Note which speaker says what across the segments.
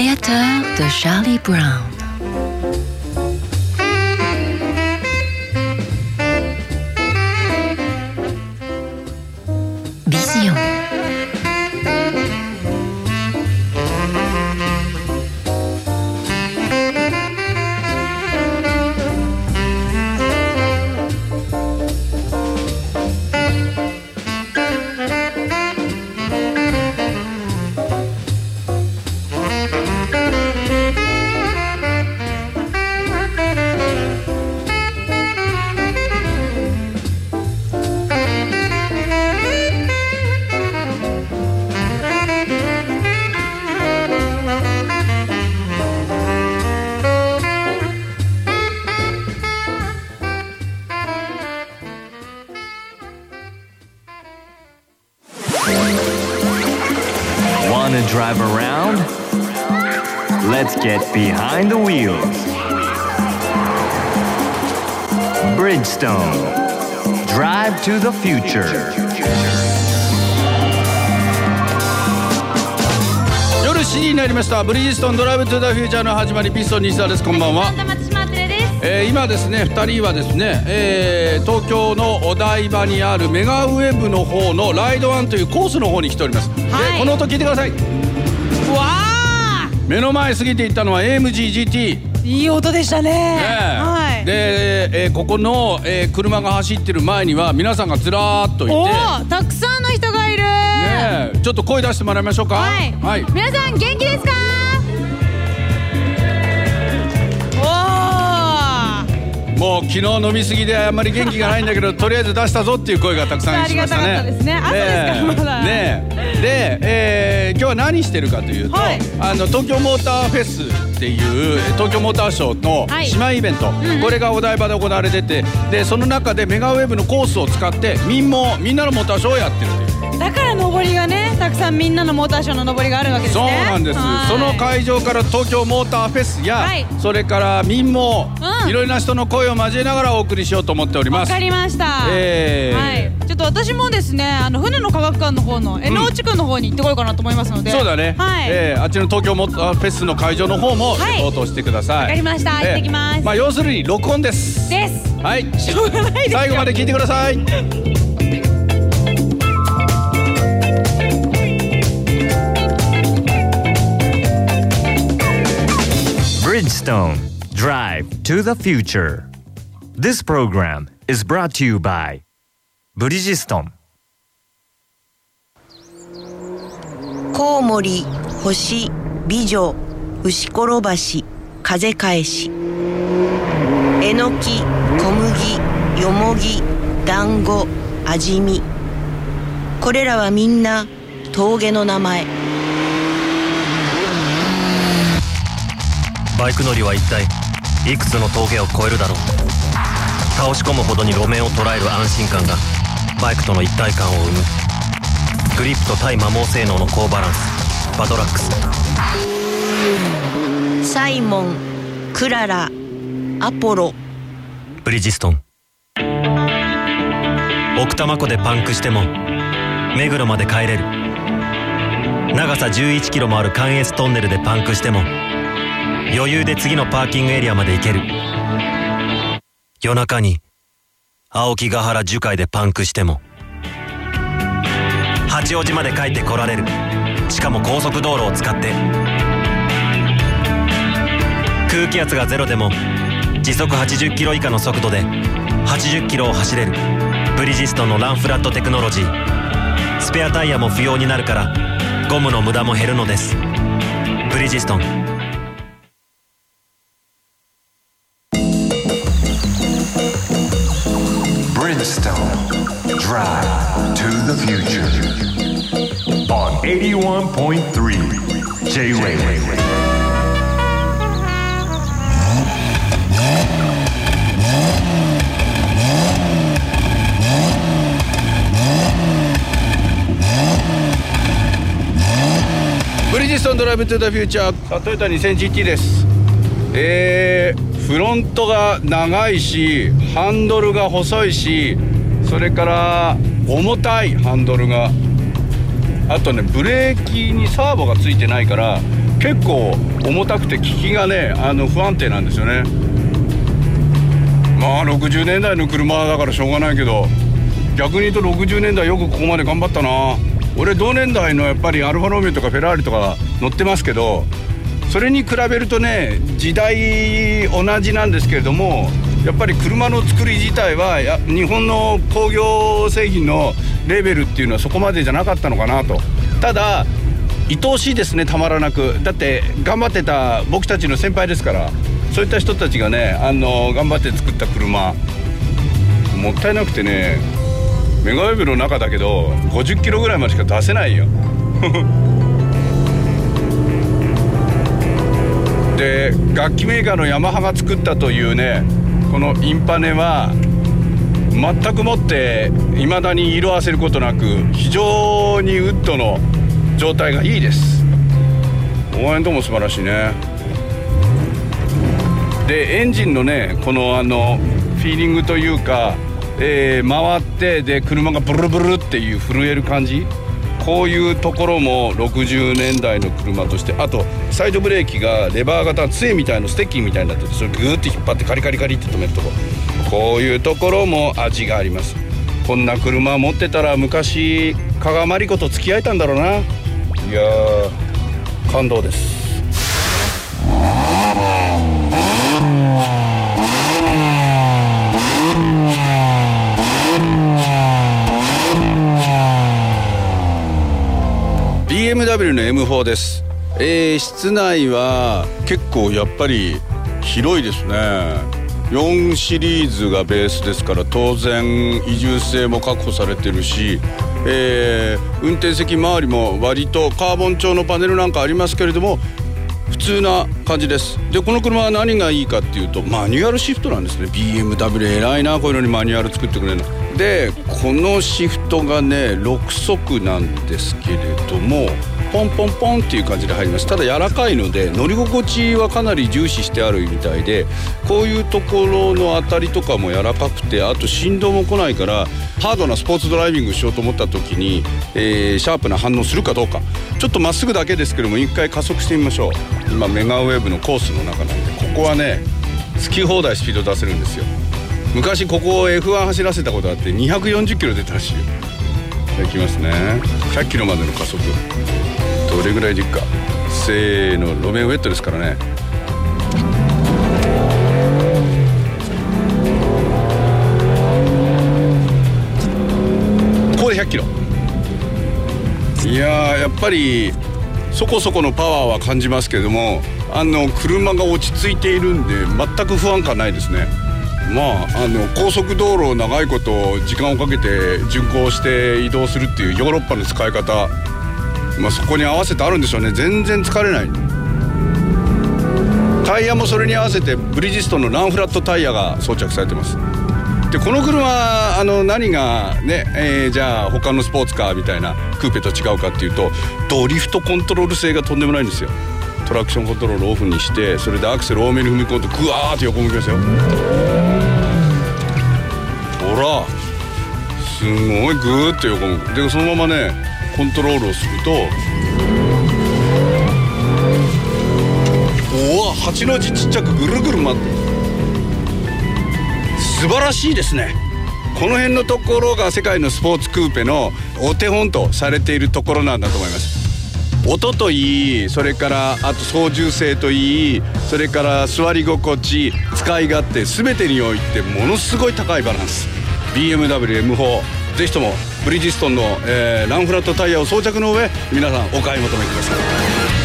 Speaker 1: Theater de Charlie Brown.
Speaker 2: したブリヂストンドライブトゥザフューチャーの始まりピストン西田ですこんばんは、
Speaker 3: 松島てれです。
Speaker 2: えー今ですね2人はですね、えー東京のお台場にあるメガウェブの方のライドワンというコースの方に来ております、
Speaker 3: はい
Speaker 2: でこの音聞いてください
Speaker 3: わあ、
Speaker 2: 目の前過ぎていったのは AMGGT、ね
Speaker 3: いい音でしたね。
Speaker 2: え
Speaker 3: はい。
Speaker 2: で、えーここの、えー車が走ってる前には皆さんがずらーっといて
Speaker 3: たくさん。
Speaker 2: ちょっと声出してもらいましょうか。
Speaker 3: はい。
Speaker 2: はい、
Speaker 3: 皆さん元気ですか？お
Speaker 2: もう昨日飲みすぎであんまり元気がないんだけど とりあえず出したぞっていう声がたくさんしましたね。
Speaker 3: ありがたかったですね。朝ですかまだ。
Speaker 2: ねえ。で、えー今日は何してるかというと、
Speaker 3: はい。
Speaker 2: あの東京モーターフェスっていう東京モーターショーの
Speaker 3: はい。
Speaker 2: 姉妹イベント、
Speaker 3: ん
Speaker 2: これがお台場で行われててでその中でメガウェブのコースを使って民もみんなのモーターショーをやってるという。
Speaker 3: ーだから上りがね、たくさんみんなのモーターショーの上りがあるわけです
Speaker 2: そう
Speaker 3: ね。
Speaker 2: なんです、
Speaker 3: はい。
Speaker 2: その会場から東京モーターフェスや、
Speaker 3: はい。
Speaker 2: それから民も、
Speaker 3: うん。
Speaker 2: いろいろな人の声を交えながらお送りしようと思っております。
Speaker 3: わかりました。
Speaker 2: えー。
Speaker 3: はい。ちょっと私もですね、あの船の科学館の方の江ノ地区の方に行ってこようかなと思いますので。
Speaker 2: そうだね、
Speaker 3: はい。
Speaker 2: えーあっちの東京モーターフェスの会場の方も
Speaker 3: はい。
Speaker 2: 応答してください。
Speaker 3: わかりました。行ってきます。
Speaker 2: まあ要するに録音です。
Speaker 3: です。
Speaker 2: はい。
Speaker 3: しょうがない。
Speaker 2: 最後まで聞いてください
Speaker 4: Bridgestone. Drive to the future. This program is brought to you by Bridgestone.
Speaker 5: コウモリ、星、美女、牛転ばし、風返し。えのき、小麦、よもぎ、団子、味見。これらはみんな峠の名前。
Speaker 6: バイク乗りは一体いくつの峠を越えるだろう。倒し込むほどに路面を捉える安心感がバイクとの一体感を生む。グリップと対摩耗性能の高バランス。バトラックス。
Speaker 5: サイモン、クララ、アポロ。
Speaker 6: ブリヂストン。奥多摩湖でパンクしても目黒まで帰れる。長さ11キロもある関越トンネルでパンクしても余裕で次のパーキングエリアまで行ける。夜中に青木ヶ原樹海でパンクしても八王子まで帰ってこられる。しかも高速道路を使って。空気圧がゼロでも時速80キロ以下の速度で80キロを走れる。ブリヂストンのランフラットテクノロジー。スペアタイヤも不要になるからゴムの無駄も減るのです。ブリヂストン。
Speaker 7: J-Wave.
Speaker 2: 「ブリヂストンドライブトゥザフューチャー」トヨタ 2000GT ですえー、フロントが長いしハンドルが細いしそれから重たいハンドルがあとねブレーキにサーボがついてないから結構重たくて効きがねあの不安定なんですよね。まあ60年代の車だからしょうがないけど逆に言うと60年代よくここまで頑張ったな。俺同年代のやっぱりアルファロメオとかフェラーリとか乗ってますけどそれに比べるとね時代同じなんですけれどもやっぱり車の作り自体は日本の工業製品のレベルっていうのはそこまでじゃなかったのかなと。ただ愛おしいですねたまらなく。だって頑張ってた僕たちの先輩ですから。そういった人たちがねあの頑張って作った車。もったいなくてねメガウェブの中だけど50キロぐらいまでしか出せないよ。で楽器メーカーのヤマハが作ったというねこのインパネは全くもって未だに色あせることなく非常にウッドの状態がいいです。応援とも素晴らしいね。でエンジンのねこのあのフィーリングというか、えー回ってで車がブルブルっていう震える感じ。こういうところも60年代の車としてあとサイドブレーキがレバー型杖みたいのステッキみたいになっててそれグーって引っ張ってカリカリカリって止めるとこ。こういうところも味があります。こんな車持ってたら昔加賀まり子と付き合えたんだろうな。いやー感動です。BMW の M4 です、えー室内は結構やっぱり広いですね。4シリーズがベースですから当然移住性も確保されてるし、えー運転席周りも割とカーボン調のパネルなんかありますけれども普通な感じです。でこの車は何がいいかっていうとマニュアルシフトなんですね。BMW 偉いなこういうのにマニュアル作ってくれるの。でこのシフトがね6速なんですけれどもポンポンポンっていう感じで入ります。ただ柔らかいので乗り心地はかなり重視してあるみたいでこういうところの当たりとかも柔らかくてあと振動も来ないからハードなスポーツドライビングしようと思った時に、えーシャープな反応するかどうか。ちょっとまっすぐだけですけども一回加速してみましょう。今メガウェーブのコースの中なんでここはね好き放題スピード出せるんですよ。昔ここを F1 走らせたことあって240キロ出たらしいよ。じゃあ行きますね。100キロまでの加速。どれぐらいでいくかせーの路面ウェットですからね。ここで100キロ。いややっぱりそこそこのパワーは感じますけれどもあの車が落ち着いているんで全く不安感ないですね。まああの高速道路を長いこと時間をかけて巡航して移動するっていうヨーロッパの使い方まあそこに合わせてあるんでしょうね。全然疲れない。タイヤもそれに合わせてブリヂストンのランフラットタイヤが装着されてます。でこの車あの何がね、えーじゃあ他のスポーツカーみたいなクーペと違うかっていうとドリフトコントロール性がとんでもないんですよ。トラクションコントロールオフにしてそれでアクセル多めに踏み込んでグワーって横向きますよ。ほらすごいグーって横向く。でそのままねコントロールをするとおわ8の字ちっちゃくぐるぐる回って素晴らしいですね。この辺のところが世界のスポーツクーペのお手本とされているところなんだと思います。音といいそれからあと操縦性といいそれから座り心地使い勝手全てにおいてものすごい高いバランス。BMWM4 ぜひともブリヂストンの、えーランフラットタイヤを装着の上皆さんお買い求めください。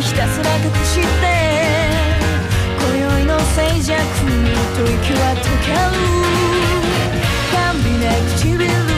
Speaker 8: ひたすら隠して今宵の静寂に吐息は溶ける甘美な唇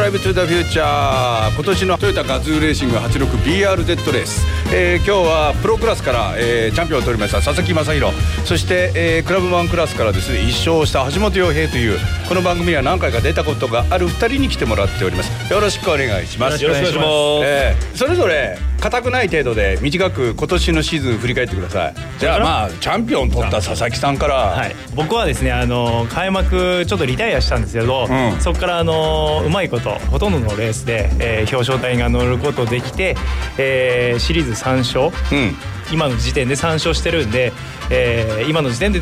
Speaker 2: ライブトゥザフューチャー今年のトヨタガズーレーシング 86BRZ レース、えー今日はプロクラスから、えーチャンピオンを取りました佐々木正宏。そして、えークラブマンクラスからですね1勝した橋本洋平というこの番組には何回か出たことがある2人に来てもらっております。よろしくお願いします。
Speaker 6: よろしくお願いします。
Speaker 2: えーそれぞれ硬くない程度で短く今年のシーズン振り返ってください。じゃあまあチャンピオン取った佐々木さんから、
Speaker 9: はい、僕はですねあの開幕ちょっとリタイアしたんですけど、
Speaker 2: うん。
Speaker 9: そこからあのうまいことほとんどのレースで、えー表彰台が乗ることできて、えーシリーズ3勝。
Speaker 2: うん
Speaker 9: 今の時点で3勝してるんで、えー今の時点で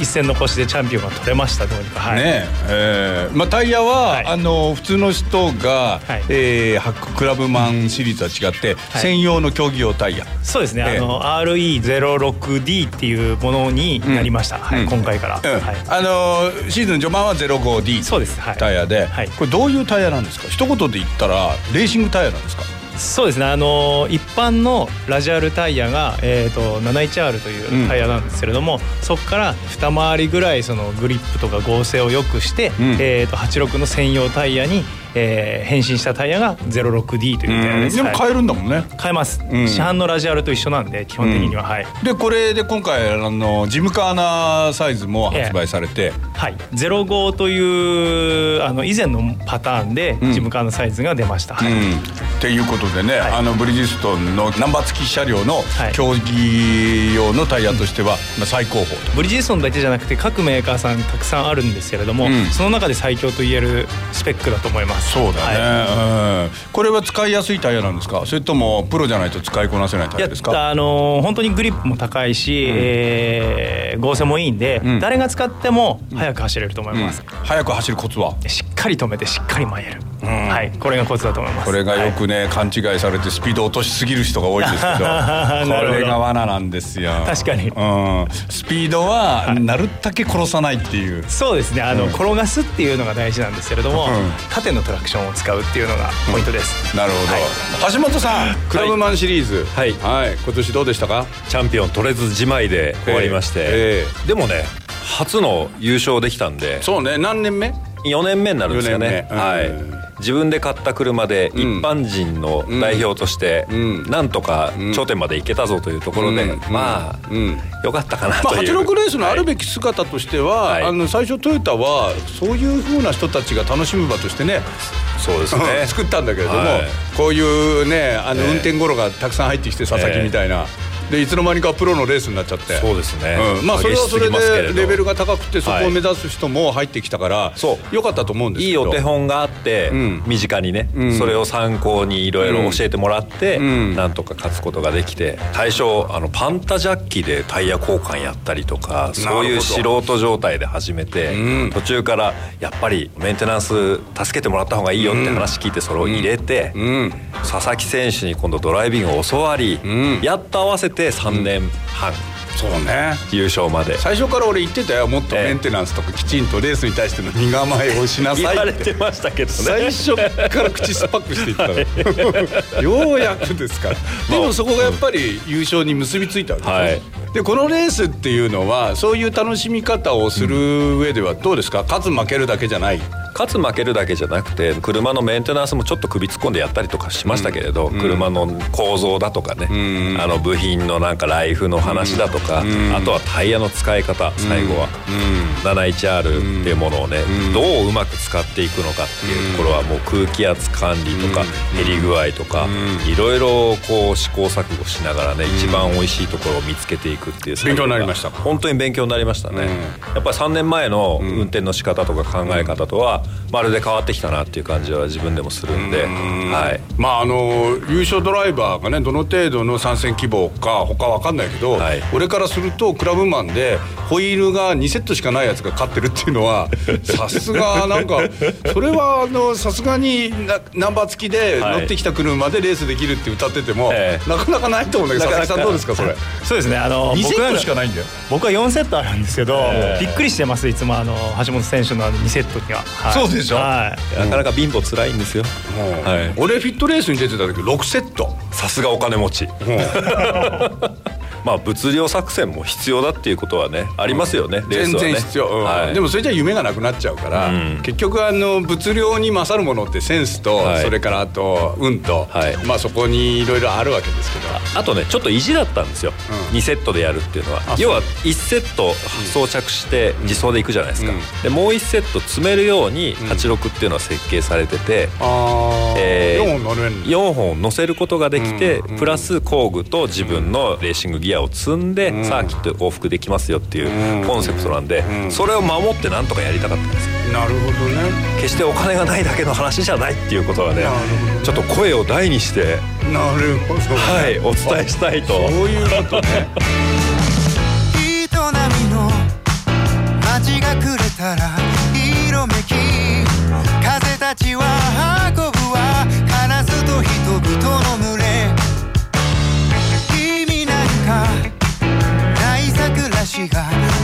Speaker 9: 一戦残しでチャンピオンが取れましたどうにか。はい、
Speaker 2: ねええーまあ、タイヤは、
Speaker 9: はい。
Speaker 2: あの普通の人が、
Speaker 9: はい。
Speaker 2: えーハッククラブマンシリーズとは違って、専用の競技用タイヤ。
Speaker 9: そうですね、
Speaker 2: ええ。
Speaker 9: あの RE06D っていうものになりました、はい。
Speaker 2: うん。
Speaker 9: 今回から、
Speaker 2: うん。
Speaker 9: はい、
Speaker 2: あのーシーズン序盤は 05D
Speaker 9: そうですはい
Speaker 2: タイヤで、
Speaker 9: はい。
Speaker 2: これどういうタイヤなんですか？一言で言ったらレーシングタイヤなんですか？
Speaker 9: そうですね。あの一般のラジアルタイヤが、えー、と 71R というタイヤなんですけれども、そこから二回りぐらいそのグリップとか剛性を良くして、
Speaker 2: うん。
Speaker 9: えー、と86の専用タイヤに、えー変身したタイヤが 06D というタイヤです、はい。
Speaker 2: でも買えるんだもんね、
Speaker 9: 買えます、
Speaker 2: ん。
Speaker 9: 市販のラジアルと一緒なんで基本的には、はい、
Speaker 2: でこれで今回あのジムカーナサイズも発売されて、
Speaker 9: はい、05というあの以前のパターンで
Speaker 2: ん。
Speaker 9: ジムカーのサイズが出ました、はい。
Speaker 2: うん。っていうことでね、
Speaker 9: はい。
Speaker 2: あのブリヂストンのナンバー付き車両の
Speaker 9: はい。
Speaker 2: 競技用のタイヤとしては、まあ、最高峰と。
Speaker 9: ブリヂストンだけじゃなくて各メーカーさんたくさんあるんですけれども、
Speaker 2: うん。
Speaker 9: その中で最強と言えるスペックだと思います
Speaker 2: そうだね、
Speaker 9: は
Speaker 2: うん。これは使いやすいタイヤなんですか？それともプロじゃないと使いこなせないタイヤですか？
Speaker 9: あのー本当にグリップも高いし、えー合成もいいんで、
Speaker 2: うん。
Speaker 9: 誰が使っても速く走れると思い
Speaker 2: うん。
Speaker 9: ます、
Speaker 2: 早く走るコツは？
Speaker 9: しっかり止めてしっかり前へる、はい。これがコツだと思います。
Speaker 2: これがよくね、勘違いされてスピード落としすぎる人が多いんですけど これが罠なんですよ。
Speaker 9: 確かに。
Speaker 2: うん、スピードはなるだけ殺さないっていう、
Speaker 9: そうですね。あの、
Speaker 2: うん。
Speaker 9: 転がすっていうのが大事なんですけれども、
Speaker 2: うん。
Speaker 9: 縦のトラクションを使うっていうのがポイントです、
Speaker 2: なるほど、
Speaker 9: はい。
Speaker 2: 橋本さんクラブマンシリーズ。
Speaker 6: はい。
Speaker 2: はい、今年どうでしたか？
Speaker 6: チャンピオン取れずじまいで終わりまして、
Speaker 2: え
Speaker 6: でもね初の優勝できたんで。
Speaker 2: そうね。何年目
Speaker 6: ？4年目になるんですよね。はい
Speaker 2: うん
Speaker 6: 自分で買った車で一
Speaker 2: うん。
Speaker 6: 般人の代表として
Speaker 2: うん。
Speaker 6: なんとか頂点まで行けたぞというところで、
Speaker 2: うん。
Speaker 6: まあ、
Speaker 2: うん。
Speaker 6: よかったかな
Speaker 2: まあ、
Speaker 6: という、
Speaker 2: 86レースのあるべ
Speaker 6: き、
Speaker 2: き姿としては、
Speaker 6: はい。
Speaker 2: あの最初トヨタはそういうふうな人たちが楽しむ場としてね
Speaker 6: そうですね。
Speaker 2: 作ったんだけれども、
Speaker 6: はい。
Speaker 2: こういうねあの
Speaker 6: ええ。
Speaker 2: 運転頃がたくさん入ってきて佐々木みたいな、でいつの間にかプロのレースになっちゃって。
Speaker 6: そうですね
Speaker 2: うん。まあそれはそれでレベルが高くてそこ
Speaker 6: はい。
Speaker 2: を目指す人も入ってきたから、
Speaker 6: そう。
Speaker 2: よかったと思うんですけど。
Speaker 6: いいお手本があって、
Speaker 2: うん。
Speaker 6: 身近にね、
Speaker 2: うん。
Speaker 6: それを参考にいろいろ教えてもらって、
Speaker 2: うん。
Speaker 6: なんとか勝つことができて最初あのパンタジャッキでタイヤ交換やったりとかそういう素人状態で始めて、
Speaker 2: うん。
Speaker 6: 途中からやっぱりメンテナンス助けてもらった方がいいよって話聞いてそれを入れて、
Speaker 2: うん。
Speaker 6: 佐々木選手に今度ドライビングを教わり、
Speaker 2: ん。
Speaker 6: やっと合わせて3年半。
Speaker 2: そうね。
Speaker 6: 優勝まで。
Speaker 2: 最初から俺言ってたよ。もっと
Speaker 6: ええ。
Speaker 2: メンテナンスとかきちんとレースに対しての身構えをしな
Speaker 6: 言わ
Speaker 2: さいって。
Speaker 6: れてましたけどね。
Speaker 2: 最初から口酸っぱくしていったの。ようやくですから。でもそこがやっぱり優勝に結びついたわけですね、
Speaker 6: はい。
Speaker 2: でこのレースっていうのはそういう楽しみ方をする上ではどうですか？勝つ負けるだけじゃない
Speaker 10: 勝つ負けるだけじゃなくて車のメンテナンスもちょっと首突っ込んでやったりとかしましたけれど、車の構造だとかね、あの部品のなんかライフの話だとか、あとはタイヤの使い方最後は、71R っていうものをね、どううまく使っていくのかっていうところはもう空気圧管理とか、減り具合とか、いろいろこう試行錯誤しながらね一番美味しいところを見つけていくっていう
Speaker 2: 勉強になりました。
Speaker 10: 本当に勉強になりましたね、やっぱり3年前の運転の仕方とか考え方とはまるで変わってきたなっていう感じは自分でもするんで、はい、
Speaker 2: まああの優勝ドライバーがねどの程度の参戦希望か他は分かんないけど、
Speaker 10: はい。
Speaker 2: 俺からするとクラブマンでホイールが2セットしかないやつが勝ってるっていうのは さすがなんかそれはあのさすがになナンバー付きで
Speaker 10: はい。
Speaker 2: 乗ってきた車でレースできるって歌ってても、
Speaker 10: ええ。
Speaker 2: なかなかないと思うんだけど佐々木さんどうですかそれ？
Speaker 9: そうですね。あの
Speaker 2: 2セットしかないんだよ。
Speaker 9: 僕は4セットあるんですけど、
Speaker 10: ええ。
Speaker 9: びっくりしてますいつもあの橋本選手の2セットには、はい
Speaker 2: そうでしょ？
Speaker 9: はい。
Speaker 10: なかなか貧乏つらいんですよ。はい。
Speaker 2: 俺フィットレースに出てた時6セット。
Speaker 10: さすがお金持ち まあ物量作戦も必要だっていうことはねありますよね、レース
Speaker 2: 全
Speaker 10: はね。
Speaker 2: 然必要、うん。
Speaker 10: はい、
Speaker 2: でもそれじゃ夢がなくなっちゃうから、
Speaker 10: うん。
Speaker 2: 結局あの物量に勝るものってセンスと、
Speaker 10: はい。
Speaker 2: それからあと運と、
Speaker 10: はい。
Speaker 2: まあそこにいろいろあるわけですけど。
Speaker 10: あとねちょっと意地だったんですよ、
Speaker 2: うん。
Speaker 10: 2セットでやるっていうのは。要は1セット装着して自走でいくじゃないですか、
Speaker 2: うん。
Speaker 10: でもう1セット詰めるように86っていうのは設計されてて、えー
Speaker 2: 4本乗れるんだ
Speaker 10: 4本乗せることができて、
Speaker 2: うん。
Speaker 10: プラス工具と自分のレーシングギアを積んで、
Speaker 2: ん。
Speaker 10: サーキット往復できますよっていう
Speaker 2: うん。
Speaker 10: コンセプトなんで、
Speaker 2: うん。
Speaker 10: それを守ってなんとかやりたかったんですよ。
Speaker 2: なるほどね。
Speaker 10: 決してお金がないだけの話じゃないっていうことはね
Speaker 2: なるほどね。
Speaker 10: ちょっと声を大にして
Speaker 2: なるほど、
Speaker 10: はいお伝えしたいと。
Speaker 2: そういうことね。
Speaker 11: 営みの街が暮れたら色めき。風たちは運ぶわ。カラスと人々の桜し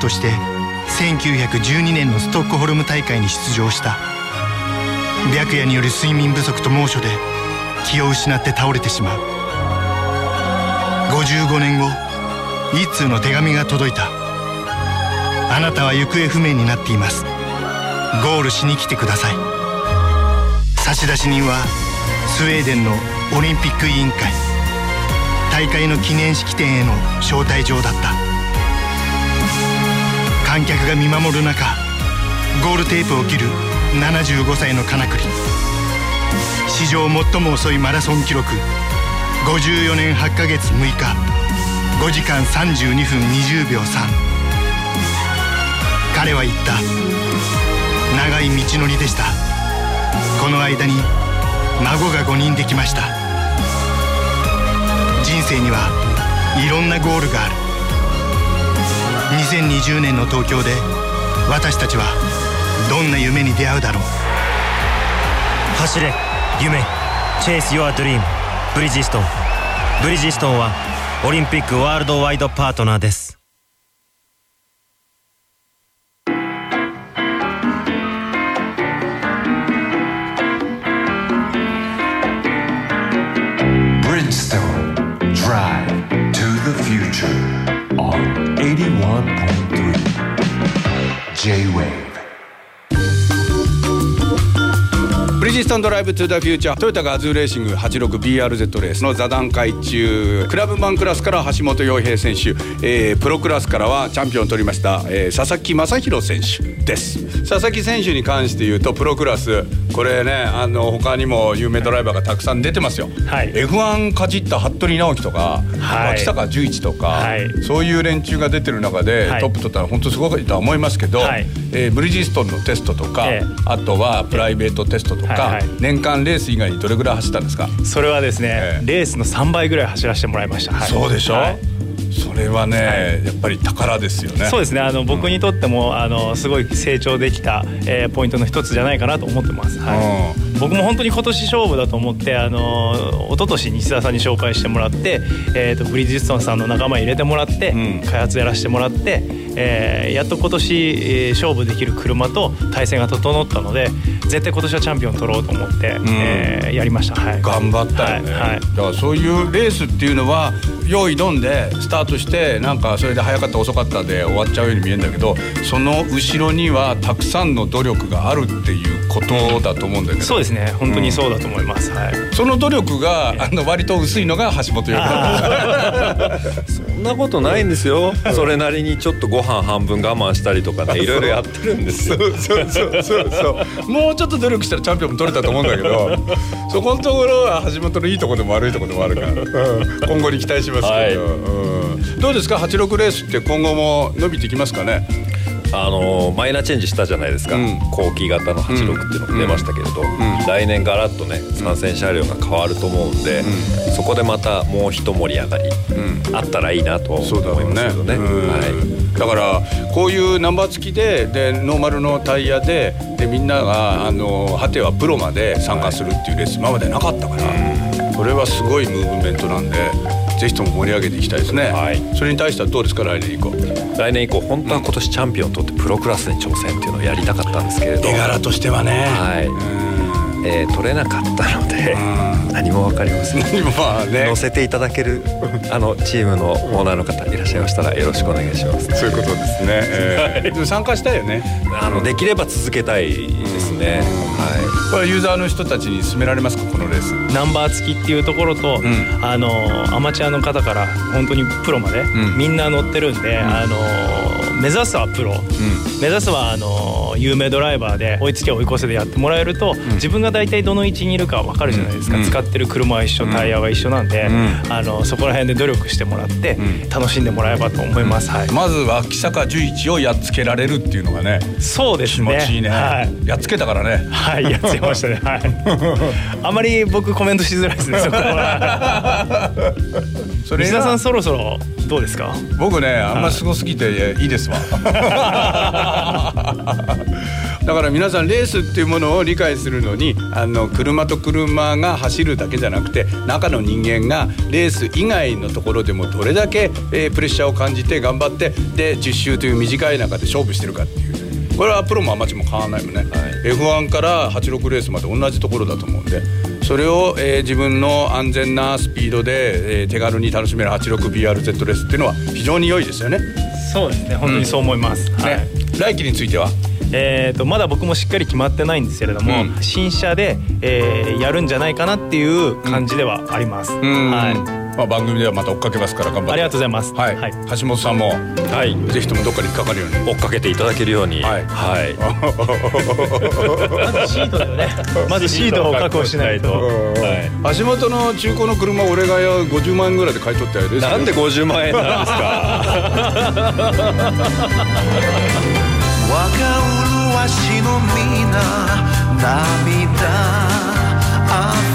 Speaker 11: として
Speaker 12: 1912年のストックホルム大会に出場した。白夜による睡眠不足と猛暑で気を失って倒れてしまう。55年後一通の手紙が届いた。あなたは行方不明になっています。ゴールしに来てください。差出人はスウェーデンのオリンピック委員会。大会の記念式典への招待状だった。観客が見守る中ゴールテープを切る75歳の金栗。史上最も遅いマラソン記録。54年8ヶ月6日。5時間32分20秒3彼は言った。長い道のりでした。この間に孫が5人できました。人生にはいろんなゴールがある。2020年の東京で私たちはどんな夢に出会うだろう？
Speaker 7: 走れ夢。Chase Your Dream ブリヂストン。ブリヂストンはオリンピックワールドワイドパートナーです。
Speaker 13: ブ to the Future
Speaker 2: トヨタ GAZOO Racing 86BRZ レースの座談会中。クラブマンクラスから橋本洋平選手、えープロクラスからはチャンピオンを取りました、えー佐々木雅弘選手です。佐々木選手に関して言うとプロクラスこれねあの他にも有名ドライバーがたくさん出てますよ、F1 かじった服部尚貴とか、
Speaker 9: はい。
Speaker 2: 脇阪寿一とか、
Speaker 9: はい。
Speaker 2: そういう連中が出てる中で、
Speaker 9: はい。
Speaker 2: トップ取ったら本当すごいとは思いますけど、
Speaker 9: はい。
Speaker 2: えーブリヂストンのテストとか、
Speaker 9: ええ。
Speaker 2: あとはプライベートテストとか、
Speaker 9: はいはい。
Speaker 2: 年間レース以外にどれぐらい走ったんですか、
Speaker 9: それはですね、レースの3倍ぐらい走らせてもらいました、はい。
Speaker 2: そうでしょ、
Speaker 9: はい
Speaker 2: それはね、やっぱり宝ですよね。
Speaker 9: そうですね。あの僕にとっても、あのすごい成長できた、えーポイントの一つじゃないかなと思ってます、はい、僕も本当に今年勝負だと思ってあの一昨年西田さんに紹介してもらって、えー、とブリヂストンさんの仲間に入れてもらって、開発やらせてもらって、えーやっと今年、えー勝負できる車と対戦が整ったので絶対今年はチャンピオン取ろうと思って、えーやりました、はい、
Speaker 2: 頑張ったよね、
Speaker 9: はい。はい。
Speaker 2: だからそういうレースっていうのは用意どんでスタートしてなんかそれで早かった遅かったで終わっちゃうように見えるんだけどその後ろにはたくさんの努力があるっていうことだと思うんだけど、
Speaker 9: そうですね。本当にそうだと思います、はい。
Speaker 2: その努力があの割と薄いのが橋本洋
Speaker 10: そんなことないんですよ。それなりにちょっとご飯半分我慢したりとかね いろいろやってるんですよ。
Speaker 2: そうそうそうそうもうちょっと努力したらチャンピオンも取れたと思うんだけどそこのところは橋本のいいところでも悪いところでもあるから、うん。今後に期待しますけど、うん。どうですか？86レースって今後も伸びてきますかね？
Speaker 10: あのマイナーチェンジしたじゃないですか、後期型の86っていうのが出ましたけれど、来年ガラッとね参戦車両が変わると思うんで、そこでまたもう一盛り上がり、あったらいいなと思いますけどね。はい。
Speaker 2: だからこういうナンバー付きででノーマルのタイヤででみんながあの果てはプロまで参加するっていうレース今までなかったから、それはすごいムーブメントなんでぜひとも盛り上げていきたいですね、それに対してはどうですか？来年以降。
Speaker 10: 来年以降本当は今年チャンピオン取ってプロクラスに挑戦っていうのをやりたかったんですけれど。
Speaker 2: 絵柄としてはね。
Speaker 10: はい、えー取れなかったので何も分かりません。
Speaker 2: まあね。
Speaker 10: 乗せていただけるあのチームのオーナーの方いらっしゃいましたらよろしくお願いします。
Speaker 2: そういうことですね、えー。でも参加したいよね。
Speaker 10: あのできれば続けたいですね。はい。
Speaker 2: これはユーザーの人たちに勧められますか？このレース。
Speaker 9: ナンバー付きっていうところと、あのアマチュアの方から本当にプロまで、みんな乗ってるんで、あの目指すはプロ、目指すはあの有名ドライバーで追いつけ追い越せでやってもらえると、自分が大体どの位置にいるか分かるじゃないですか、使ってる車は一緒タイヤは一緒なんで、あのそこら辺で努力してもらって、楽しんでもらえばと思います、はい、
Speaker 2: まずは木坂十一をやっつけられるっていうのがね
Speaker 9: そうですね。
Speaker 2: 気持ちいいね、
Speaker 9: はい。
Speaker 2: やっつけたからね。
Speaker 9: はいやっつけましたね。はい。あまり僕コメントしづらいですね そこは。
Speaker 2: それ
Speaker 9: 西田さんそろそろどうですか？
Speaker 2: 僕ねあんまりすごすぎていいですスは。だから皆さんレースっていうものを理解するのにあの車と車が走るだけじゃなくて中の人間がレース以外のところでもどれだけ、えープレッシャーを感じて頑張ってで10周という短い中で勝負してるかっていう。これはプロもアマチュアも変わらないもんね、F1 から86レースまで同じところだと思うんでそれを、えー自分の安全なスピードで、えー手軽に楽しめる 86BRZ レースっていうのは非常に良いですよね。
Speaker 9: そうですね本当にそう思います、はい。
Speaker 2: ね。来季については？
Speaker 9: えー、とまだ僕もしっかり決まってないんですけれども、新車で、えーやるんじゃないかなっていう感じではあります、はい
Speaker 2: まあ、番組ではまた追っかけますから頑張って
Speaker 9: ありがとうございます。
Speaker 2: はい、橋本さんも、
Speaker 10: はい、
Speaker 2: ぜひともどっかに引っかかるように。
Speaker 10: 追っかけていただけるように。はい、
Speaker 9: まずシートだよね。まずシートを確保しないと。
Speaker 2: はい、橋本の中古の車俺がよ50万円ぐらいで買い取ってあげる
Speaker 10: なんで50万円なんですか？
Speaker 11: 若麗しの皆涙。溢れ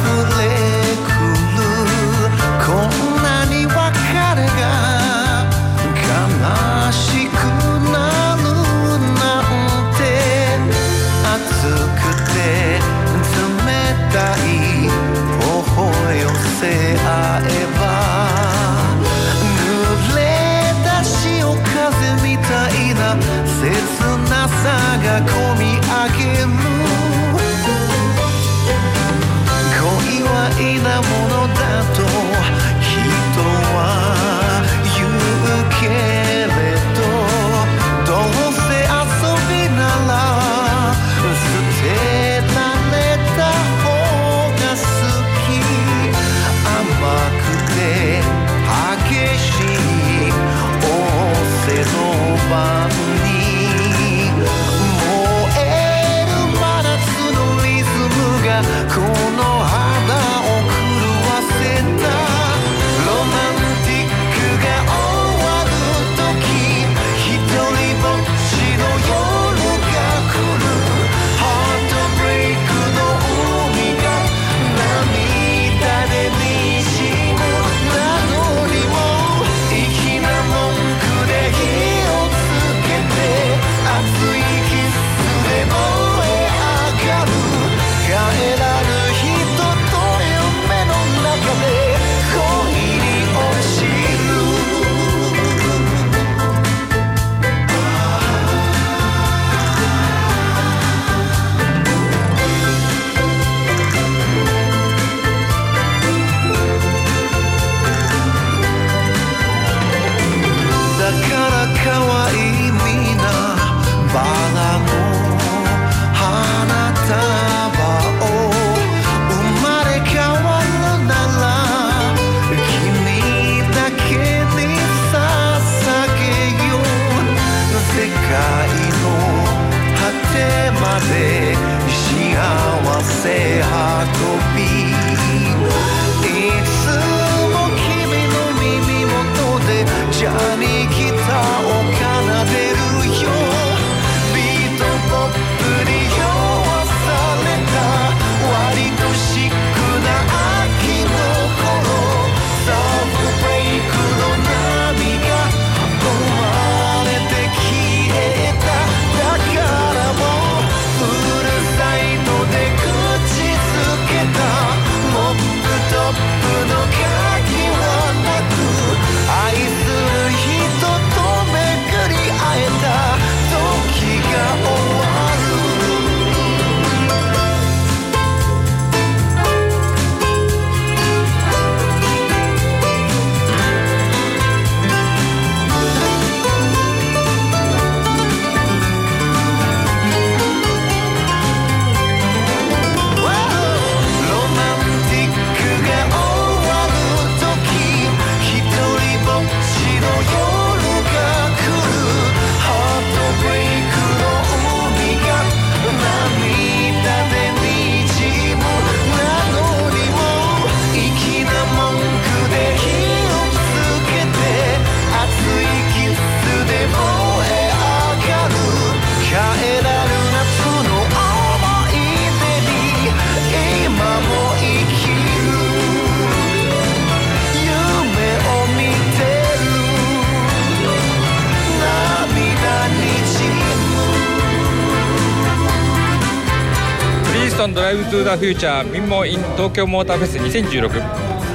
Speaker 14: ストントゥザフューチャー民謀 in 東京モーターフェス2016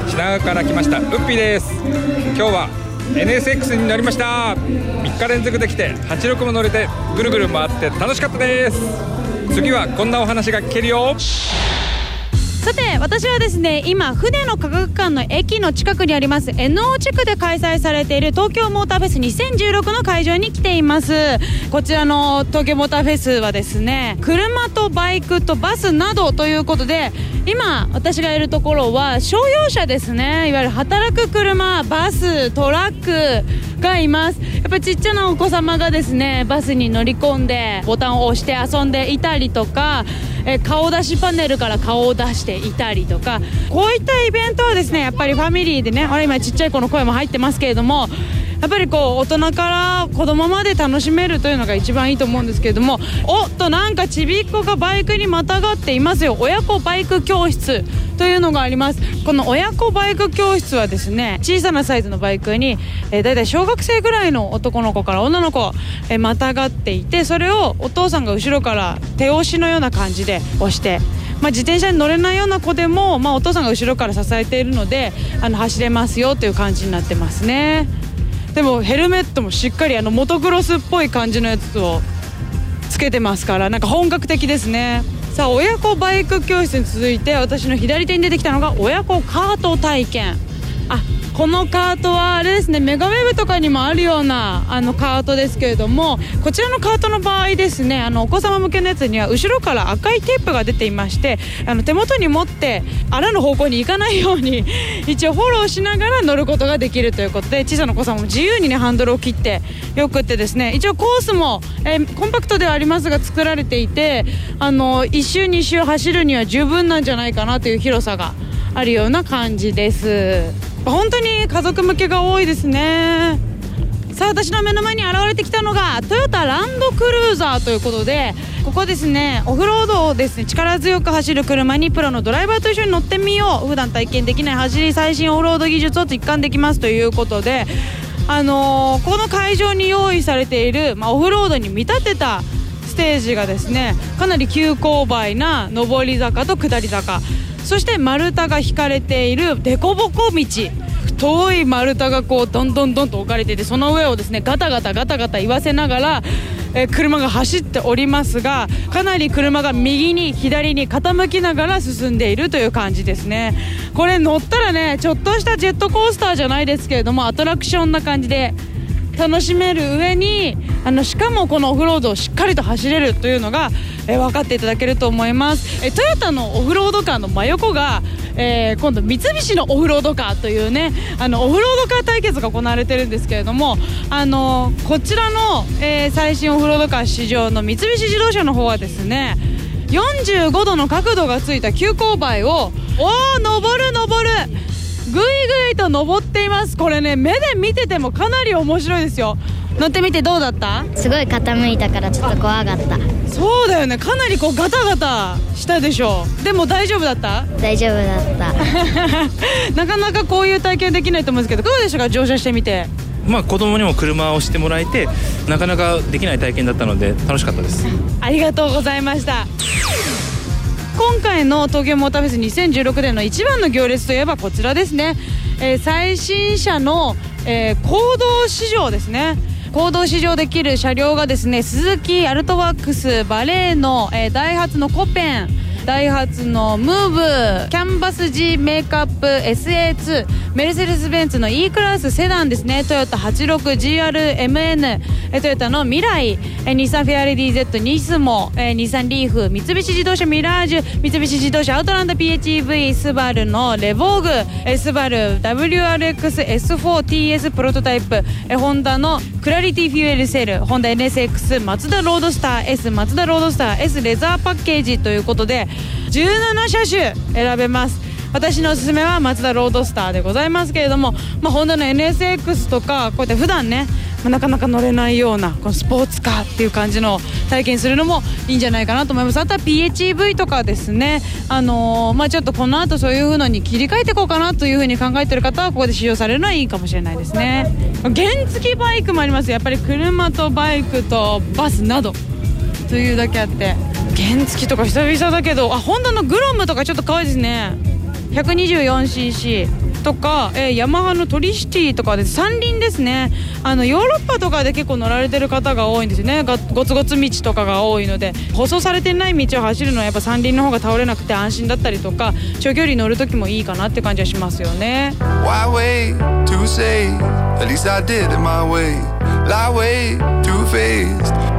Speaker 14: 品川から来ました。ウッピーです。今日は NSX に乗りました。3日連続できて86も乗れてぐるぐる回って楽しかったです。次はこんなお話が聞けるよ。
Speaker 3: さて私はですね今船の科学館の駅の近くにあります NO 地区で開催されている東京モーターフェス2016の会場に来ています。こちらの東京モーターフェスはですね車とバイクとバスなどということで今私がいるところは商用車ですね。いわゆる働く車バストラックがいます。やっぱりちっちゃなお子様がですねバスに乗り込んでボタンを押して遊んでいたりとかえ顔出しパネルから顔を出していたりとかこういったイベントはですねやっぱりファミリーでねあれ今ちっちゃい子の声も入ってますけれどもやっぱりこう大人から子供まで楽しめるというのが一番いいと思うんですけれどもおっとなんかちびっ子がバイクにまたがっていますよ。親子バイク教室というのがあります。この親子バイク教室はですね小さなサイズのバイクに、えー、だいたい小学生ぐらいの男の子から女の子、えーまたがっていてそれをお父さんが後ろから手押しのような感じで押してまあ、自転車に乗れないような子でも、まあ、お父さんが後ろから支えているのであの走れますよという感じになってますね。でもヘルメットもしっかりあのモトクロスっぽい感じのやつをつけてますからなんか本格的ですね。さあ親子バイク教室に続いて私の左手に出てきたのが親子カート体験。このカートはあれですねメガウェブとかにもあるようなあのカートですけれどもこちらのカートの場合ですねあのお子様向けのやつには後ろから赤いテープが出ていましてあの手元に持ってあらぬ方向に行かないように 一応フォローしながら乗ることができるということで小さなお子様も自由にねハンドルを切ってよくってですね一応コースも、えーコンパクトではありますが作られていてあの1周2周走るには十分なんじゃないかなという広さがあるような感じです。本当に家族向けが多いですね。さあ私の目の前に現れてきたのがトヨタランドクルーザーということでここですねオフロードをですね力強く走る車にプロのドライバーと一緒に乗ってみよう。普段体験できない走り最新オフロード技術を実感できますということであのーこの会場に用意されている、まあ、オフロードに見立てたステージがですねかなり急勾配な上り坂と下り坂。そして丸太が引かれている凸凹道。太い丸太がこうどんどんどんと置かれていてその上をですねガタガタガタガタ言わせながら、えー車が走っておりますがかなり車が右に左に傾きながら進んでいるという感じですね。これ乗ったらねちょっとしたジェットコースターじゃないですけれどもアトラクションな感じで楽しめる上にあのしかもこのオフロードをしっかりと走れるというのが、え分かっていただけると思います、えトヨタのオフロードカーの真横が、えー今度三菱のオフロードカーというねあのオフロードカー対決が行われてるんですけれどもあのこちらの、えー最新オフロードカー市場の三菱自動車の方はですね45度の角度がついた急勾配をおー登る登るぐいぐいと登っています。これね目で見ててもかなり面白いですよ。乗ってみてどうだった？
Speaker 15: すごい傾いたからちょっと怖かった。
Speaker 3: そうだよね。かなりこうガタガタしたでしょ。でも大丈夫だった？
Speaker 15: 大丈夫だった。
Speaker 3: なかなかこういう体験できないと思うんですけどどうでしたか？乗車してみて。
Speaker 9: まあ子供にも車をしてもらえてなかなかできない体験だったので楽しかったです。
Speaker 3: ありがとうございました今回の東京モーターフェス2016年の一番の行列といえばこちらですね、えー最新車の、えー行動市場ですね。行動試乗できる車両がですねスズキアルトワックスバレーの、えーダイハツのコペンダイハツのムーブキャンバス G メイクアップ SA2 メルセデス・ベンツの E クラスセダンですね。トヨタ 86GRMN トヨタの未来え日産フェアレディ Z ニスモ日産リーフ三菱自動車ミラージュ三菱自動車アウトランド PHEV スバルのレボーグスバル WRXS4TS プロトタイプホンダのクラリティフュエルセルホンダ NSX マツダロードスター S マツダロードスター S レザーパッケージということで17車種選べます。私のおすすめはマツダロードスターでございますけれども、まあ、ホンダの NSX とかこうやって普段ね、なかなか乗れないようなこのスポーツカーっていう感じの体験するのもいいんじゃないかなと思います。あとは PHEV とかですね。あのーまあちょっとこの後そういうのに切り替えていこうかなというふうに考えてる方はここで使用されるのはいいかもしれないですね。原付バイクもあります。やっぱり車とバイクとバスなど。というだけあって。原付とか久々だけどあホンダのグロムとかちょっと可愛いですね。124cc とか、えーヤマハのトリシティとかで三輪ですね。あのヨーロッパとかで結構乗られてる方が多いんですよね。ゴツゴツ道とかが多いので舗装されてない道を走るのはやっぱ三輪の方が倒れなくて安心だったりとか長距離乗る時もいいかなって感じはしますよね。
Speaker 16: Why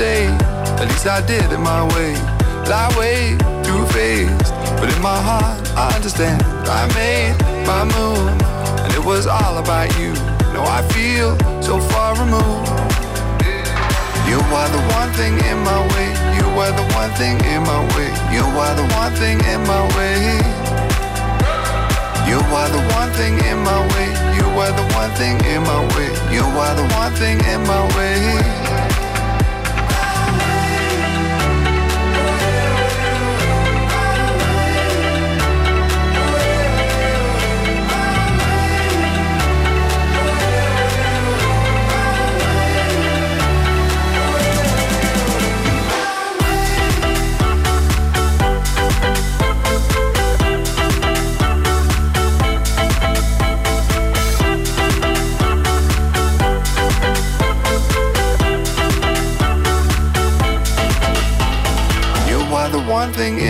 Speaker 16: Say? At least I did it my way. Lie way too faced. But in my heart, I understand. I made my move, and it was all about you. Now I feel so far removed. You are the one thing in my way. You are the one thing in my way. You are the one thing in my way. You are the one thing in my way. You are the one thing in my way. You are the one thing in my way.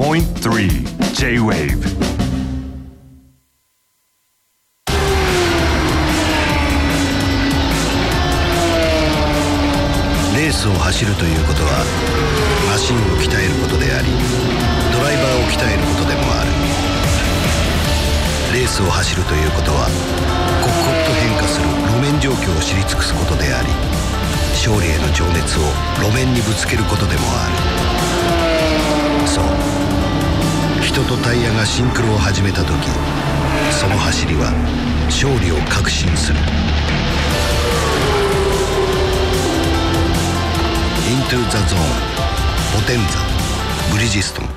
Speaker 7: J-Wave
Speaker 17: レースを走るということはマシンを鍛えることでありドライバーを鍛えることでもある。レースを走るということは刻々と変化する路面状況を知り尽くすことであり勝利への情熱を路面にぶつけることでもある。そう。人とタイヤがシンクロを始めた時その走りは勝利を確信する。イントゥ・ザ・ゾーンポテンザブリヂストン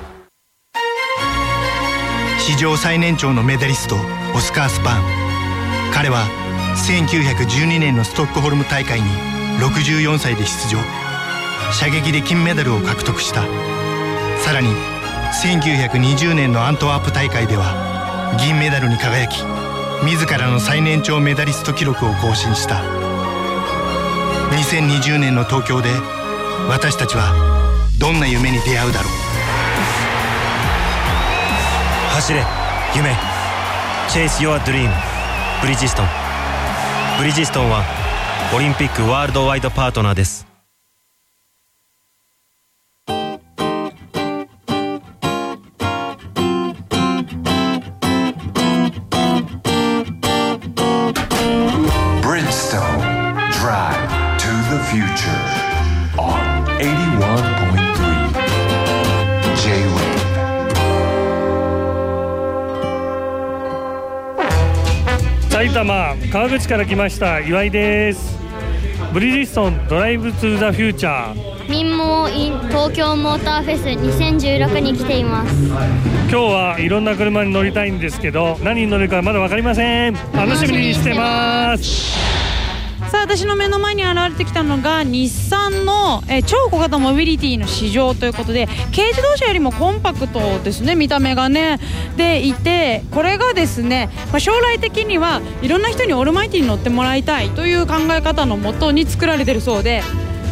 Speaker 12: 史上最年長のメダリストオスカー・スパン。彼は1912年のストックホルム大会に64歳で出場。射撃で金メダルを獲得した。さらに1920年のアントワープ大会では銀メダルに輝き自らの最年長メダリスト記録を更新した。2020年の東京で私たちはどんな夢に出会うだろう。
Speaker 6: 走れ夢。Chase Your Dream. ブリヂストン。ブリヂストンはオリンピックワールドワイドパートナーです。
Speaker 7: Future on 81.3 J-Wave
Speaker 18: 埼玉川口から来ました。岩井です。ブリヂストンドライブトゥザフューチャー
Speaker 15: 民網 in 東京モーターフェス2016に来ています。
Speaker 18: 今日はいろんな車に乗りたいんですけど何に乗るかまだ分かりません。楽しみにしてます
Speaker 3: さあ私の目の前に現れてきたのが日産の、えー超小型モビリティの市場ということで軽自動車よりもコンパクトですね見た目がね。でいてこれがですね、まあ、将来的にはいろんな人にオールマイティに乗ってもらいたいという考え方のもとに作られてるそうで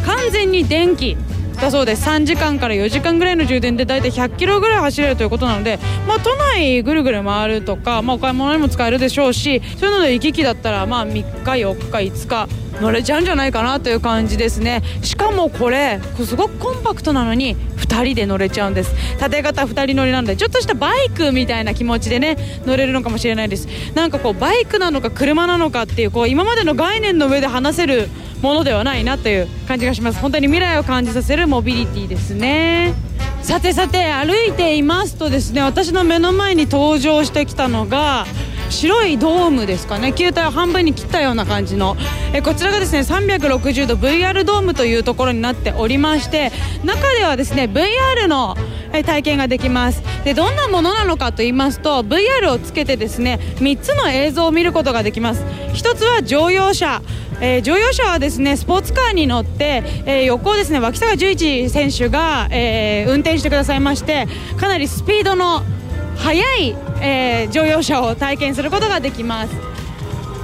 Speaker 3: 完全に電気。だそうです。3時間から4時間ぐらいの充電で大体100キロぐらい走れるということなので、まあ、都内ぐるぐる回るとか、まあ、お買い物にも使えるでしょうしそういうので行き来だったらまあ3日4日5日乗れちゃうんじゃないかなという感じですね。しかもこれすごくコンパクトなのに2人で乗れちゃうんです。縦型2人乗りなのでちょっとしたバイクみたいな気持ちでね乗れるのかもしれないです。なんかこうバイクなのか車なのかっていうこう今までの概念の上で話せるものではないなという感じがします。本当に未来を感じさせるモビリティですね。さてさて歩いていますとですね私の目の前に登場してきたのが白いドームですかね。球体を半分に切ったような感じの。えこちらがですね360度 VR ドームというところになっておりまして中ではですね VR のえ体験ができます。でどんなものなのかと言いますと VR をつけてですね3つの映像を見ることができます。1つは乗用車。えー乗用車はですねスポーツカーに乗って、えー横をですね脇坂十一選手が、えー運転してくださいましてかなりスピードの速い、えー乗用車を体験することができます。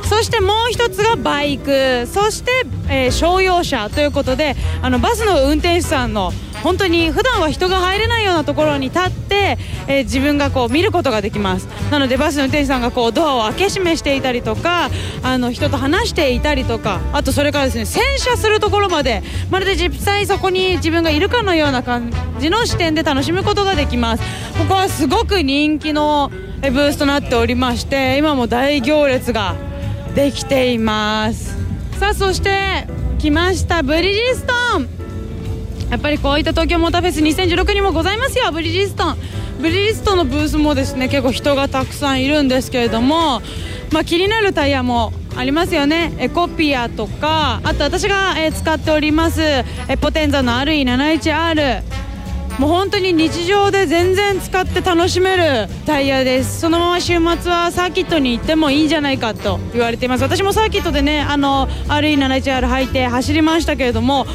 Speaker 3: そしてもう一つがバイク。そして、えー商用車ということであのバスの運転手さんの本当に普段は人が入れないようなところに立って、えー自分がこう見ることができます。なのでバスの運転手さんがこうドアを開け閉めしていたりとかあの人と話していたりとかあとそれからですね洗車するところまでまるで実際そこに自分がいるかのような感じの視点で楽しむことができます。ここはすごく人気のブースとなっておりまして今も大行列ができています。さあそして来ましたブリヂストン。やっぱりこういった東京モーターフェス2016にもございますよ。ブリヂストン。ブリヂストンのブースもですね結構人がたくさんいるんですけれども、まあ、気になるタイヤもありますよね。エコピアとかあと私が、使っておりますえポテンザの RE71R もう本当に日常で全然使って楽しめるタイヤです。そのまま週末はサーキットに行ってもいいんじゃないかと言われています。私もサーキットでねあの RE71R 履いて走りましたけれども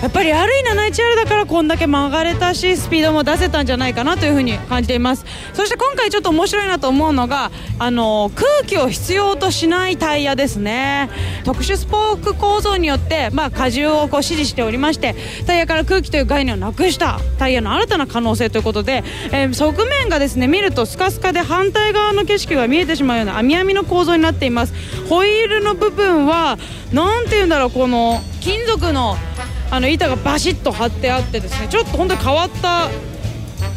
Speaker 3: やっぱり RE71R だからこんだけ曲がれたしスピードも出せたんじゃないかなというふうに感じています。そして今回ちょっと面白いなと思うのがあの空気を必要としないタイヤですね。特殊スポーク構造によって、まあ、荷重をこう支持しておりましてタイヤから空気という概念をなくしたタイヤの新たな可能性ということで、えー側面がですね見るとスカスカで反対側の景色が見えてしまうような網網の構造になっています。ホイールの部分はなんて言うんだろうこの金属のあの板がバシッと張ってあってですねちょっと本当に変わった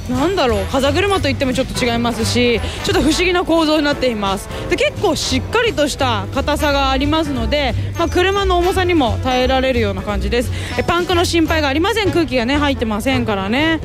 Speaker 3: なんだろう風車といってもちょっと違いますしちょっと不思議な構造になっています。で結構しっかりとした硬さがありますので、まあ、車の重さにも耐えられるような感じです。えパンクの心配がありません。空気がね入ってませんからね。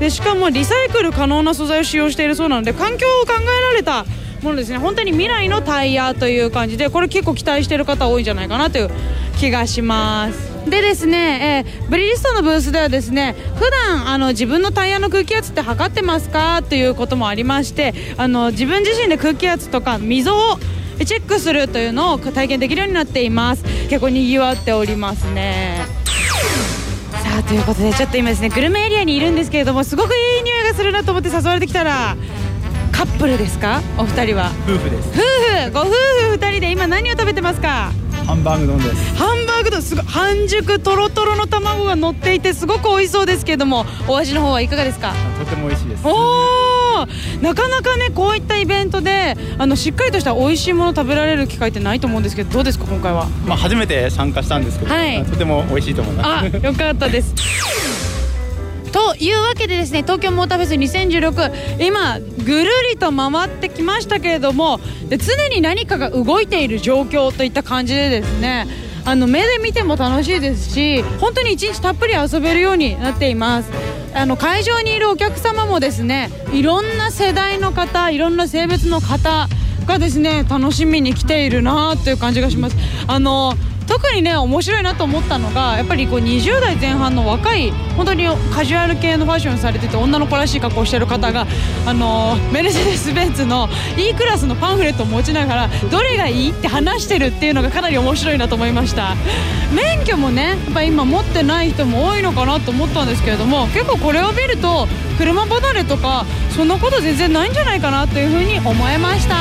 Speaker 3: でしかもリサイクル可能な素材を使用しているそうなので環境を考えられたものですね。本当に未来のタイヤという感じでこれ結構期待している方多いんじゃないかなという気がします。でですね、えーブリヂストンのブースではですね普段あの自分のタイヤの空気圧って測ってますかということもありましてあの自分自身で空気圧とか溝をチェックするというのを体験できるようになっています。結構にぎわっておりますね。さあということでちょっと今ですねグルメエリアにいるんですけれどもすごくいい匂いがするなと思って誘われてきたらカップルですか？お二人は。
Speaker 19: 夫婦です。
Speaker 3: 夫婦ご夫婦二人で今何を食べてますか？
Speaker 19: ハンバーグ丼です。
Speaker 3: ハンバーグ丼すごい半熟とろとろの卵が乗っていてすごく美味しそうですけれどもお味の方はいかがですか？
Speaker 19: とても美味しいです。
Speaker 3: なかなかねこういったイベントであのしっかりとした美味しいもの食べられる機会ってないと思うんですけどどうですか今回は？
Speaker 19: まあ初めて参加したんですけど、
Speaker 3: はい。
Speaker 19: とても美味しいと思います。
Speaker 3: あよかったですというわけでですね東京モーターフェス2016今ぐるりと回ってきましたけれどもで常に何かが動いている状況といった感じでですねあの目で見ても楽しいですし本当に一日たっぷり遊べるようになっています。あの会場にいるお客様もですねいろんな世代の方いろんな性別の方がですね楽しみに来ているなという感じがします。あの特にね面白いなと思ったのがやっぱりこう20代前半の若い本当にカジュアル系のファッションされてて女の子らしい格好をしてる方があのメルセデス・ベンツの E クラスのパンフレットを持ちながらどれがいいって話してるっていうのがかなり面白いなと思いました。免許もねやっぱ今持ってない人も多いのかなと思ったんですけれども結構これを見ると車離れとかそんなこと全然ないんじゃないかなというふうに思いました。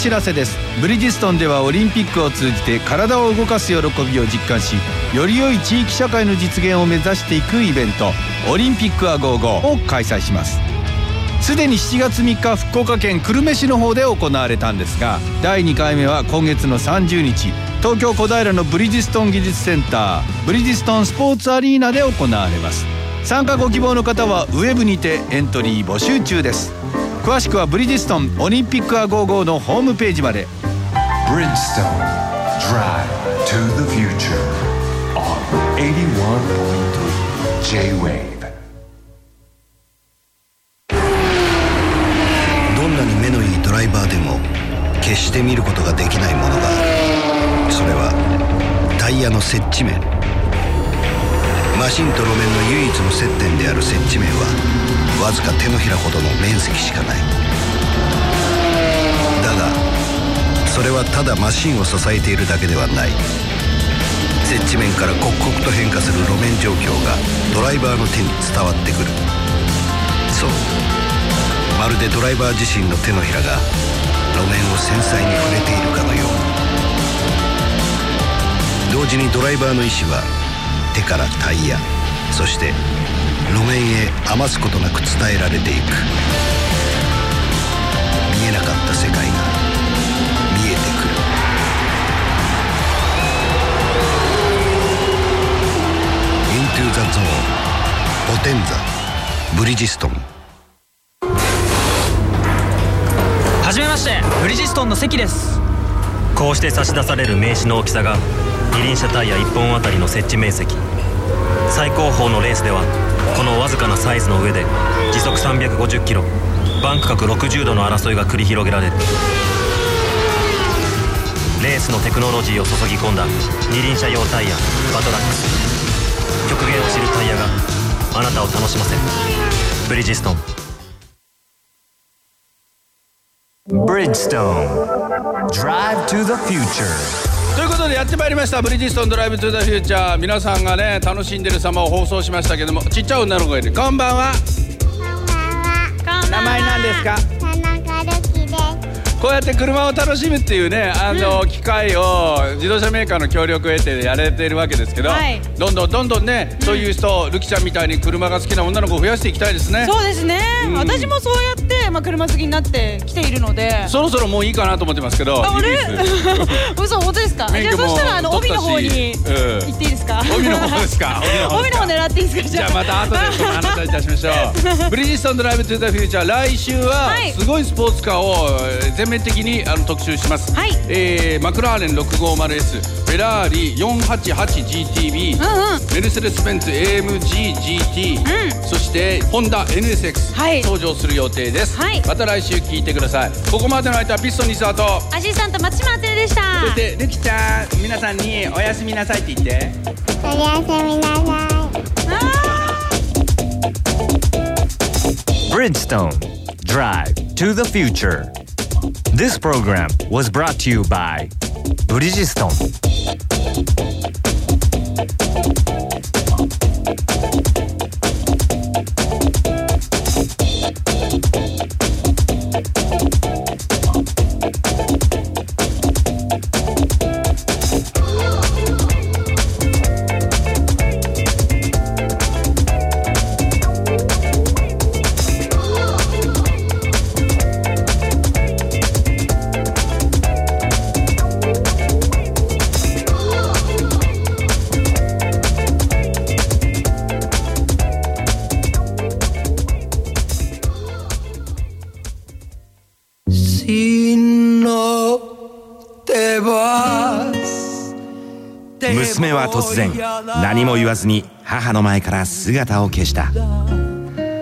Speaker 2: 知らせです。ブリヂストンではオリンピックを通じて体を動かす喜びを実感しより良い地域社会の実現を目指していくイベントオリンピックは55を開催します。すでに7月3日福岡県久留米市の方で行われたんですが第2回目は今月の30日東京小平のブリヂストン技術センターブリヂストンスポーツアリーナで行われます。参加ご希望の方はウェブにてエントリー募集中です。詳しくはブリヂストンオリンピックア55のホームページまで。
Speaker 7: Bridgestone Drive to the Future on 81.3 J-Wave.
Speaker 17: どんなに目のいいドライバーでも決して見ることができないものがある。それはタイヤの接地面。マシンと路面の唯一の接点である接地面はわずか手のひらほどの面積しかない。だがそれはただマシンを支えているだけではない。接地面から刻々と変化する路面状況がドライバーの手に伝わってくる。そう。まるでドライバー自身の手のひらが路面を繊細に触れているかのよう。に同時にドライバーの意志は手からタイヤそして路面へ余すことなく伝えられていく。見えなかった世界が見えてくる「イントゥ・ザ・ゾーン」「ポテンザ」「ブリヂストン」
Speaker 20: はじめまして。ブリヂストンの関です。
Speaker 6: こうして差し出される名刺の大きさが二輪車タイヤ1本あたりの設置面積。最高峰のレースではこのわずかなサイズの上で時速350キロバンク角60度の争いが繰り広げられる。レースのテクノロジーを注ぎ込んだ二輪車用タイヤバトラックス。極限を知るタイヤがあなたを楽しませる。ブリヂストン。
Speaker 4: Bridgestone. Drive to the Future.
Speaker 2: ということでやってまいりましたブリヂストンドライブトゥザフューチャー。皆さんがね楽しんでる様を放送しましたけどもちっちゃい女の子がいるこんばんは。名前なんですか？こうやって車を楽しむっていうねあの、機会を自動車メーカーの協力を得てやれてるわけですけど、
Speaker 3: はい。
Speaker 2: どんどんどんどんね、そういう人ルキちゃんみたいに車が好きな女の子を増やしていきたいですね。
Speaker 3: そうですね、
Speaker 2: うん。
Speaker 3: 私もそうやって、まあ、車好きになってきているので。
Speaker 2: そろそろもういいかなと思ってますけど
Speaker 3: ああれ？嘘本当ですか？じゃあそしたらあの帯の方に行っていいですか？
Speaker 2: 帯の方ですか？帯の方。
Speaker 3: 狙っていいですか？
Speaker 2: じゃあまた後でその話をいたしましょう。ブリヂストンドライブトゥザフューチャー来週は
Speaker 3: はい。
Speaker 2: すごいスポーツカーをえー全面的にあの特集します、
Speaker 3: はい。
Speaker 2: えーマクラーレン 650S フェラーリ 488GTB、
Speaker 3: うんうん。
Speaker 2: メルセデス・ベンツ AMGGT、そしてホンダ NSX、登場する予定です、また来週聞いてください。ここまでの間はピストン西澤と
Speaker 3: アシスタント松島あつねでした。
Speaker 2: そしてルキちゃん皆さんにおやすみなさいって言って。
Speaker 15: おやすみなさい。
Speaker 4: Bridgestone Drive to the Future. This program was brought to you by Bridgestone
Speaker 21: 突然何も言わずに母の前から姿を消した。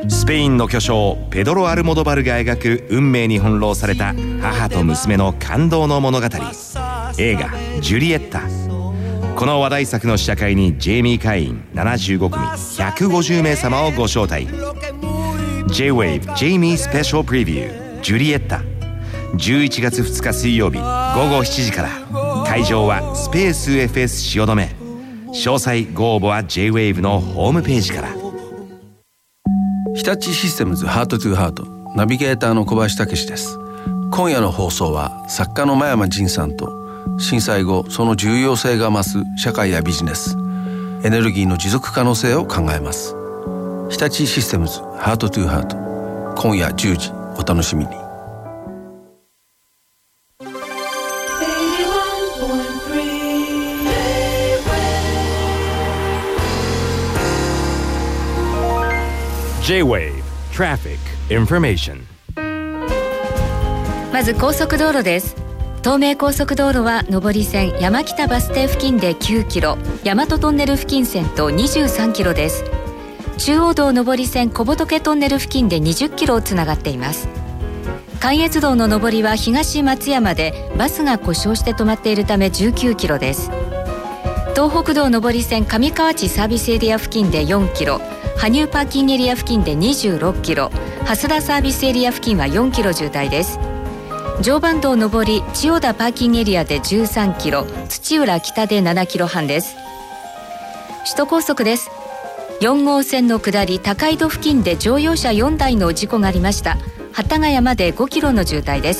Speaker 21: スペインの巨匠ペドロ・アルモドバルが描く運命に翻弄された母と娘の感動の物語。映画「ジュリエッタ」この話題作の試写会にジェイミー会員75組150名様をご招待。J-WAVE ジェイミースペシャルプレビュー「ジュリエッタ」11月2日水曜日午後7時から。会場はスペース FS 汐留。詳細ご応募は JWAVE のホームページから。
Speaker 22: 日立システムズハートトゥハートナビゲーターの小林武史です。今夜の放送は作家の真山仁さんと震災後その重要性が増す社会やビジネスエネルギーの持続可能性を考えます。日立システムズハートトゥハート今夜10時お楽しみに。
Speaker 4: J-Wave Traffic Information.
Speaker 23: まず高速道路です。東名高速道路は上り線山北バス停付近で9キロ大和トンネル付近線と23キロです。中央道上り線小仏トンネル付近で20キロをつながっています。関越道の上りは東松山でバスが故障して止まっているため19キロです。東北道上り線上河内サービスエリア付近で4キロ羽生パーキングエリア付近で26キロ蓮田サービスエリア付近は4キロ渋滞です。常磐道上り千代田パーキングエリアで13キロ土浦北で7キロ半です。首都高速です。4号線の下り高井戸付近で乗用車4台の事故がありました。幡ヶ谷まで5キロの渋滞です。